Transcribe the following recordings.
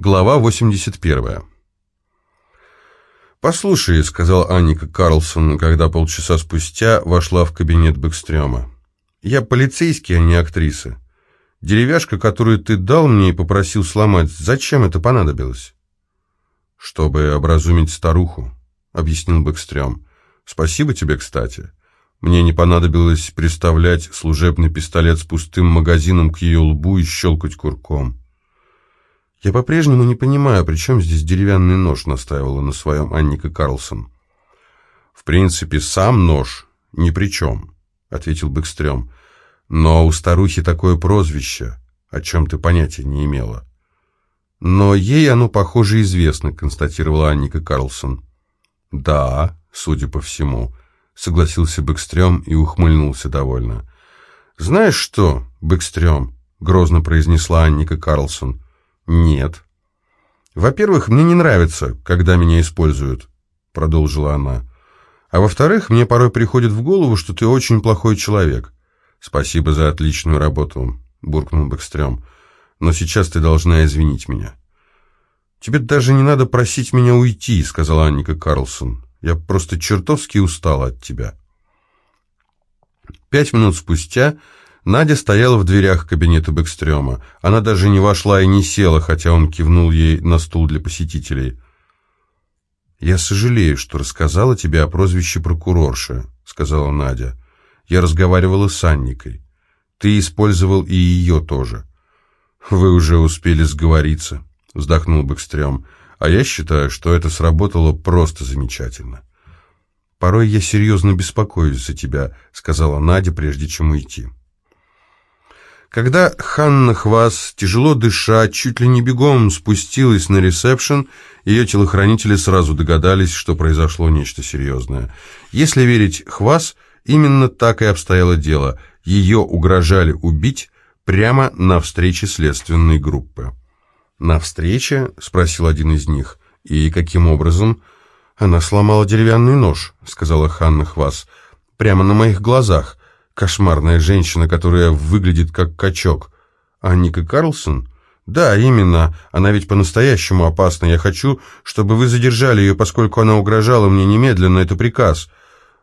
Глава 81. «Послушай», — сказал Анника Карлсон, когда полчаса спустя вошла в кабинет Бэкстрёма. «Я полицейский, а не актриса. Деревяшка, которую ты дал мне и попросил сломать, зачем это понадобилось?» «Чтобы образумить старуху», — объяснил Бэкстрём. «Спасибо тебе, кстати. Мне не понадобилось приставлять служебный пистолет с пустым магазином к ее лбу и щелкать курком». «Я по-прежнему не понимаю, при чем здесь деревянный нож?» — настаивала на своем Анника Карлсон. «В принципе, сам нож ни при чем», — ответил Бэкстрём. «Но у старухи такое прозвище, о чем ты понятия не имела». «Но ей оно, похоже, известно», — констатировала Анника Карлсон. «Да, судя по всему», — согласился Бэкстрём и ухмыльнулся довольно. «Знаешь что, Бэкстрём?» — грозно произнесла Анника Карлсон. «Нет». «Во-первых, мне не нравится, когда меня используют», — продолжила она. «А во-вторых, мне порой приходит в голову, что ты очень плохой человек». «Спасибо за отличную работу», — буркнул Бэкстрём. «Но сейчас ты должна извинить меня». «Тебе даже не надо просить меня уйти», — сказала Анника Карлсон. «Я просто чертовски устала от тебя». Пять минут спустя Надя стояла в дверях кабинета Бэкстрёма. Она даже не вошла и не села, хотя он кивнул ей на стул для посетителей. «Я сожалею, что рассказала тебе о прозвище прокурорши», — сказала Надя. «Я разговаривала с Анникой. Ты использовал и ее тоже». «Вы уже успели сговориться», — вздохнул Бэкстрём. «А я считаю, что это сработало просто замечательно». «Порой я серьезно беспокоюсь за тебя», — сказала Надя, прежде чем уйти. Когда Ханна Хвас, тяжело дыша, чуть ли не бегом спустилась на ресепшн, ее телохранители сразу догадались, что произошло нечто серьезное. Если верить Хвас, именно так и обстояло дело. Ее угрожали убить прямо на встрече следственной группы. «На встрече?» — спросил один из них. «И каким образом?» «Она сломала деревянный нож», — сказала Ханна Хвас. «Прямо на моих глазах. Кошмарная женщина, которая выглядит как качок. А Ника Карлсон? Да, именно. Она ведь по-настоящему опасна. Я хочу, чтобы вы задержали ее, поскольку она угрожала мне немедленно. Это приказ.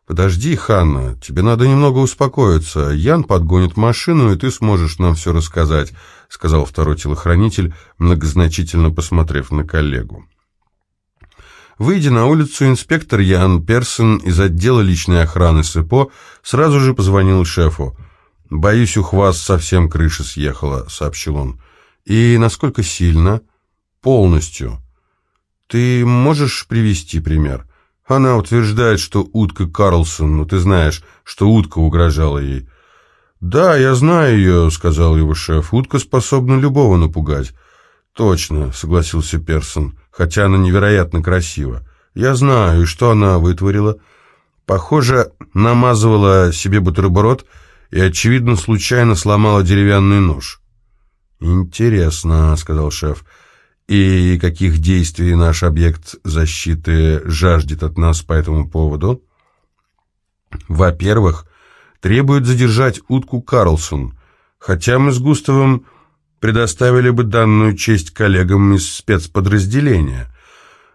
Подожди, Ханна, тебе надо немного успокоиться. Ян подгонит машину, и ты сможешь нам все рассказать, сказал второй телохранитель, многозначительно посмотрев на коллегу. Выйдя на улицу, инспектор Ян Персон из отдела личной охраны СЭПО сразу же позвонил шефу. «Боюсь, у вас совсем крыша съехала», — сообщил он. «И насколько сильно?» «Полностью». «Ты можешь привести пример?» Она утверждает, что утка Карлсон, но ты знаешь, что утка угрожала ей. «Да, я знаю ее», — сказал его шеф. «Утка способна любого напугать». «Точно», — согласился Персон хотя она невероятно красива. Я знаю, что она вытворила. Похоже, намазывала себе бутерброд и, очевидно, случайно сломала деревянный нож. «Интересно», — сказал шеф. «И каких действий наш объект защиты жаждет от нас по этому поводу?» «Во-первых, требует задержать утку Карлсон, хотя мы с Густавом предоставили бы данную честь коллегам из спецподразделения.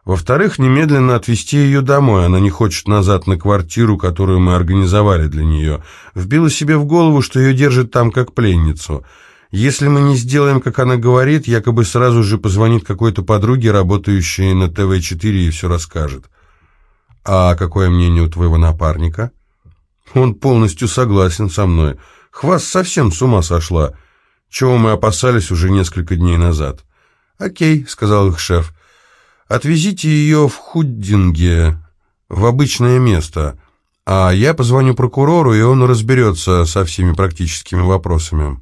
Во-вторых, немедленно отвезти ее домой. Она не хочет назад на квартиру, которую мы организовали для нее. Вбила себе в голову, что ее держат там как пленницу. Если мы не сделаем, как она говорит, якобы сразу же позвонит какой-то подруге, работающей на ТВ-4, и все расскажет. А какое мнение у твоего напарника? Он полностью согласен со мной. Хвас совсем с ума сошла чего мы опасались уже несколько дней назад. «Окей», — сказал их шеф, — «отвезите ее в Худдинге, в обычное место, а я позвоню прокурору, и он разберется со всеми практическими вопросами».